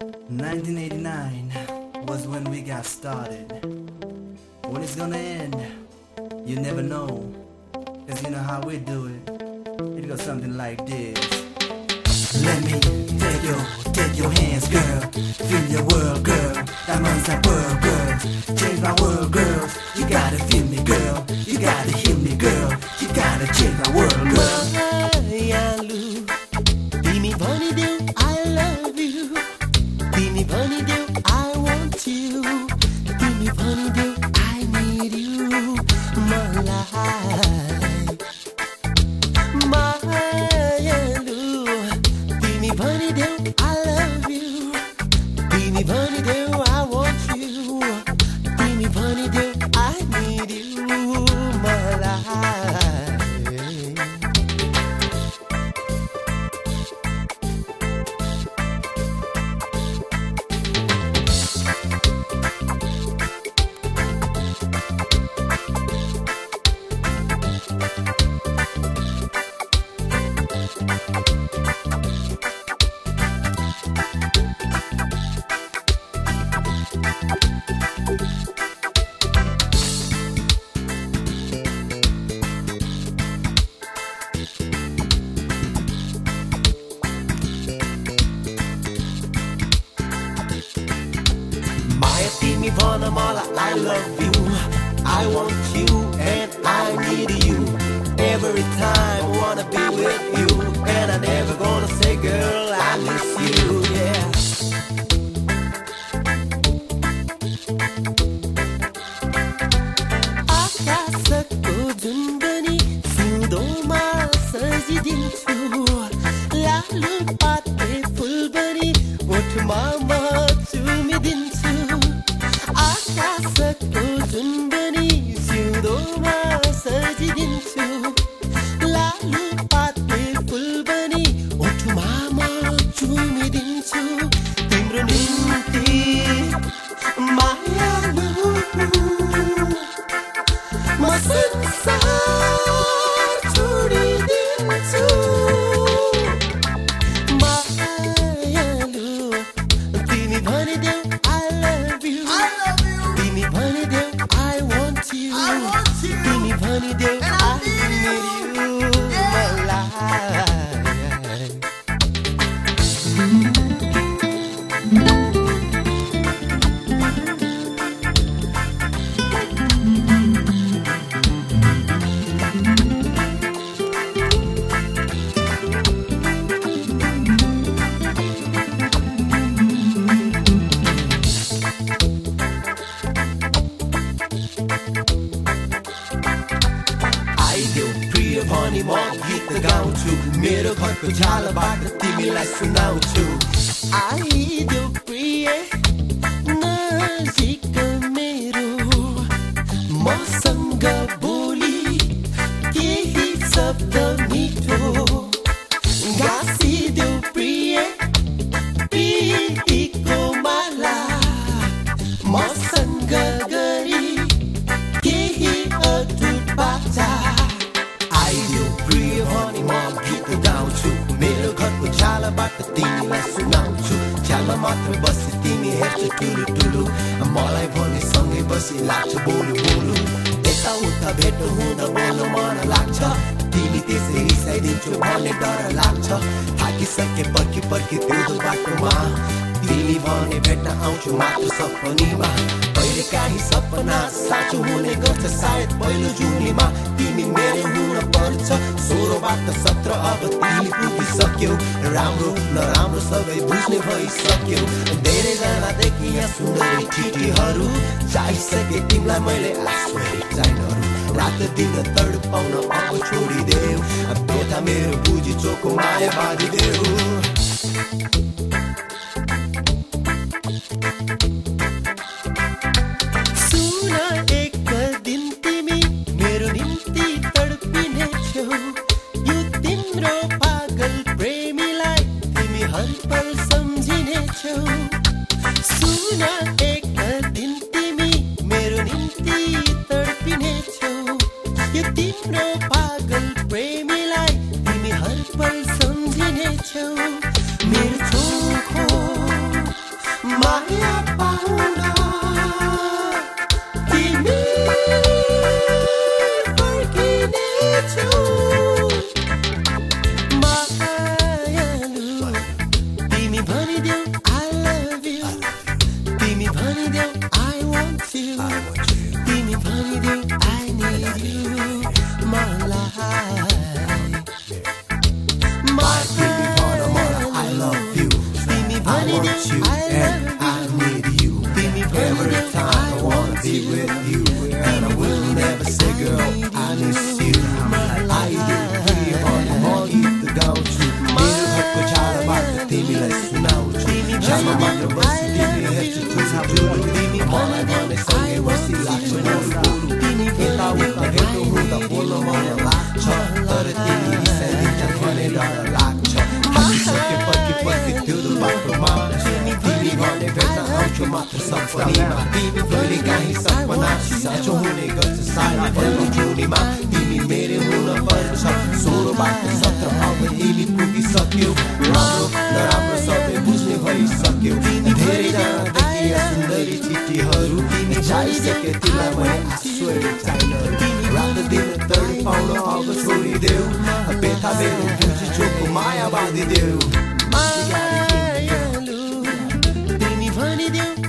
1989 was when we got started. When it's gonna end, you never know. Cause you know how we do it. It goes something like this. Let me Bunny Dew, I love you. Beanie Bunny Dew, I want you. Beanie Bunny Dew, I need you, my life. Guatemala, I love you. I want you and I need you every time. आइदेऊ प्रिय भनी म गीत गाउँछु। मेरो घरको झालबाट तिमीलाई सुनाउँछु। आइदेऊ। हेर्छु टुलु टुलु। मलाई भने सँगै बसी लाग्छ बोलु बोलु। यताउता भेट हुँदा बोल्नु मन लाग्छ। तिमी त्यसै रिसाइदिन्छु भन्ने डर लाग्छ। थाकिसके पर्खी पर्खी पिउँदो बाटोमा। तिमी भने भेट्न आउँछु मात्र सपनीमा। कहिले काहीँ सपना साँचो हुने गर्छ सायद पहिलो जुनीमा। तिमी मेरो हुन पर्छ सोह्रबाट सत्र अब तिमी पुगिसक्यौ। राम्रो नराम्रो सबै बुझ्ने भइसक्यौ। धेरैजना देखिया सुन्दरी ठिटीहरू चाहिसके तिमीलाई मैले आश्वरी चाहिनहरू रात दिन तड पाउन अब छोडिदेऊ। बेटा मेरो बुझी चोको माया बाँधिदेऊ। बिन्ती तडपिनेछु। यो तिम्रो पागल प्रेमीलाई तिमी हर पल छो मेरो छोको माया पाउन तिमी फर्किनेछौ I want you. Every time I wanna be with you, and I will never say, girl, I miss you. I hear you on the morning the doubt you. Meaning hope for child about the theme less now. Child about the bus, give me a head to choose I do it. आउँछु मात्र सपनीमा तिमी कहिले काहीँ सपना साँचो हुने गर्छ सानो पर्ने जुनीमा तिमी मेरो हुन पर्छ सोह्रबाट सत्र अब तिमी पुगिसक्यौ राम्रो नराम्रो सबै बुझ्ने भइसक्यौ धेरैजना देखिया सुन्दरी चिठीहरू तिमी चाहिसके तिमीलाई मैले आश्वरी छैन रात दिन तडपाउन अब छोडिदेऊ बेथा मेरो जुन चोकको माया बाँधिदेऊ 我想要。